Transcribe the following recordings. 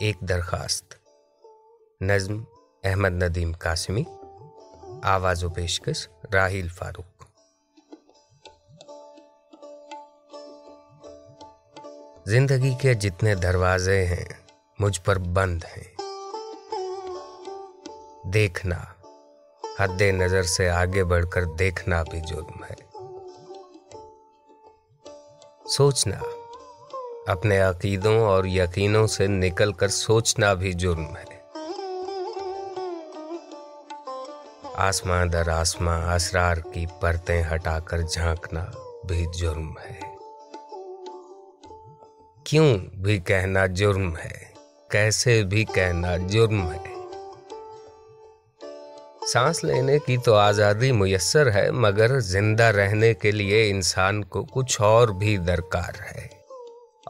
ایک درخواست۔ نظم احمد ندیم قاسمی آواز و پیشکش راہیل فاروق۔ زندگی کے جتنے دروازے ہیں، مجھ پر بند ہیں۔ دیکھنا، حد نظر سے آگے بڑھ کر دیکھنا بھی جرم ہے۔ سوچنا اپنے عقیدوں اور یقینوں سے نکل کر سوچنا بھی جرم ہے۔ آسماں در آسماں اسرار کی پرتیں ہٹا کر جھانکنا بھی جرم ہے۔ کیوں بھی کہنا جرم ہے؟ کیسے بھی کہنا جرم ہے؟ سانس لینے کی تو آزادی میسر ہے، مگر زندہ رہنے کے لیے انسان کو کچھ اور بھی درکار ہے۔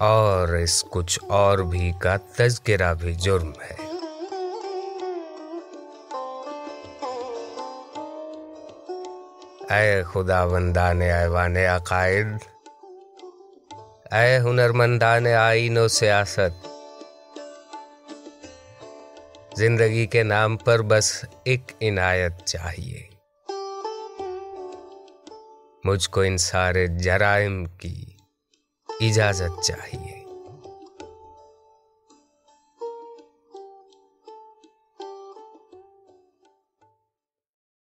اور اس کچھ اور بھی کا تذکرہ بھی جرم ہے۔ اے خدا وندان ایوان عقائد، اے ہنرمندان آئین و سیاست، زندگی کے نام پر بس ایک عنایت چاہیے۔ مجھ کو ان سارے جرائم کی اجازت چاہیے۔